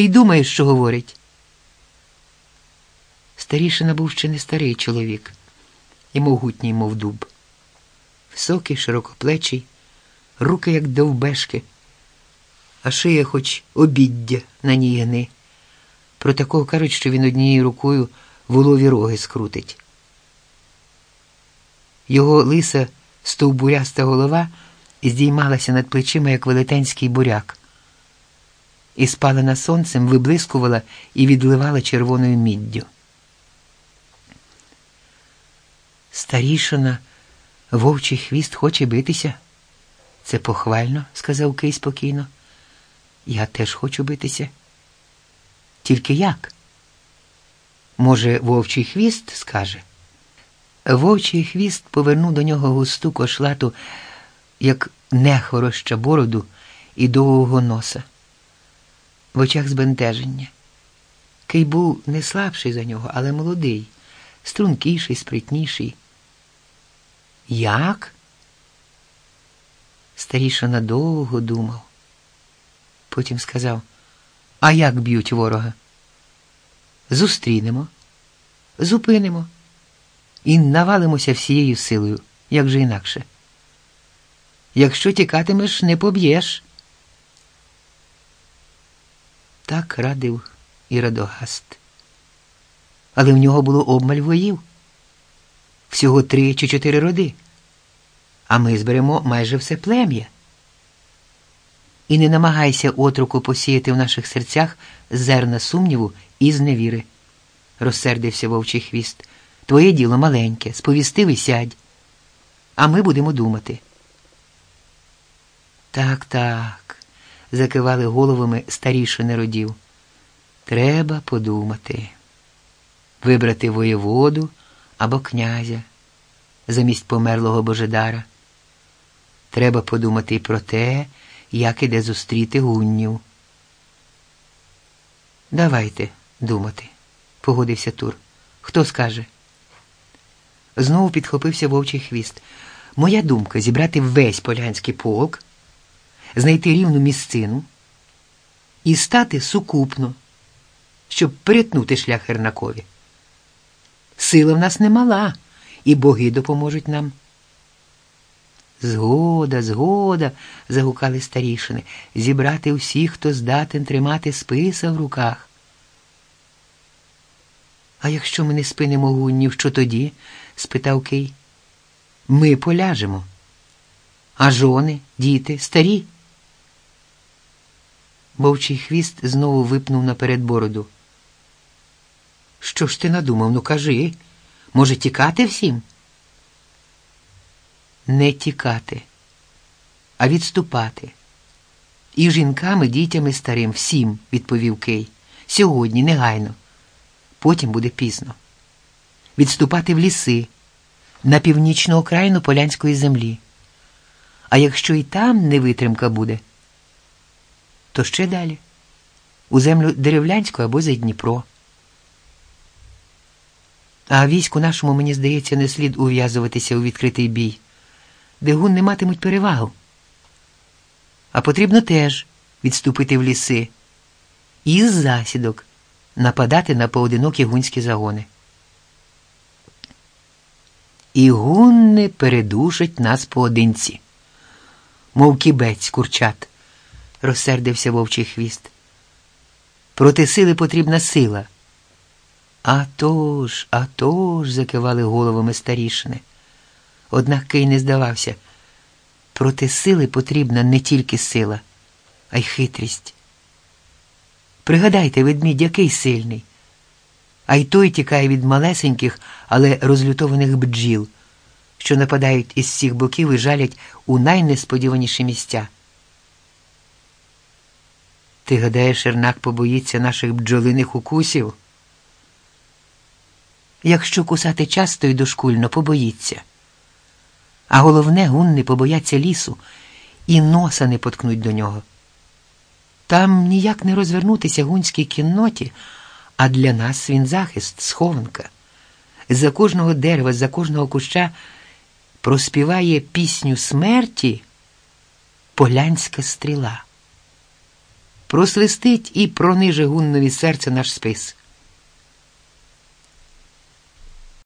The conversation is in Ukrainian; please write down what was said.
Кий думає, що говорить. Старішина був ще не старий чоловік і могутній, мов дуб. Високий, широкоплечий, руки, як довбешки, а шия хоч обіддя на ній гни. Про такого кажуть, що він однією рукою волові роги скрутить. Його лиса стовбуряста голова здіймалася над плечима, як велетенський буряк, і спалена сонцем виблискувала і відливала червоною міддю. Старішина, вовчий хвіст хоче битися. Це похвально, сказав Кий спокійно. Я теж хочу битися. Тільки як? Може, вовчий хвіст скаже? Вовчий хвіст повернув до нього густу кошлату, як нехвороща бороду і довгого носа. В очах збентеження. Кий був не слабший за нього, але молодий, стрункіший, спритніший. Як? Старішина довго думав. Потім сказав, а як б'ють ворога? Зустрінемо, зупинимо і навалимося всією силою, як же інакше. Якщо тікатимеш, не поб'єш. Так радив і Радогаст. Але в нього було обмаль воїв. Всього три чи чотири роди. А ми зберемо майже все плем'я. І не намагайся отруку посіяти в наших серцях зерна сумніву і зневіри, розсердився вовчий хвіст. Твоє діло маленьке, сповістив і сядь. А ми будемо думати. Так, так, закивали головами старіші народів. Треба подумати. Вибрати воєводу або князя замість померлого Божедара. Треба подумати і про те, як іде зустріти гуннів. Давайте думати, погодився Тур. Хто скаже? Знову підхопився вовчий хвіст. Моя думка зібрати весь полянський полк, знайти рівну місцину і стати сукупно, щоб перетнути шлях Хернакові. Сила в нас немала, і боги допоможуть нам. Згода, згода, загукали старішини, зібрати всіх, хто здатен тримати списа в руках. А якщо ми не спинимо гуннів, що тоді? спитав Кий. Ми поляжемо. А жони, діти, старі. Вовчий хвіст знову випнув наперед бороду. Що ж ти надумав? Ну кажи, може, тікати всім? Не тікати, а відступати. І жінкам, і дітям, і старим, всім, відповів Кей. Сьогодні, негайно. Потім буде пізно. Відступати в ліси, на північну окраїну полянської землі. А якщо і там невитримка буде, то ще далі, у землю деревлянську або за Дніпро. А війську нашому, мені здається, не слід ув'язуватися у відкритий бій, де гун не матимуть перевагу. А потрібно теж відступити в ліси і з засідок нападати на поодинокі гунські загони. І гунни передушать нас поодинці, мов кібець курчат, розсердився вовчий хвіст. Проти сили потрібна сила. «А тож, а тож!» – закивали головами старішини. Однак Кий не здавався. Проти сили потрібна не тільки сила, а й хитрість. Пригадайте, ведмідь, який сильний, а й той тікає від малесеньких, але розлютованих бджіл, що нападають із всіх боків і жалять у найнесподіваніші місця. Ти гадаєш, Ернак побоїться наших бджолиних укусів? Якщо кусати часто і дошкульно, побоїться. А головне, гунни побояться лісу і носа не поткнуть до нього. Там ніяк не розвернутися гунській кінноті, а для нас він захист, схованка. За кожного дерева, за кожного куща проспіває пісню смерті полянська стріла. Просвистить і прониже гуннові серце наш спис.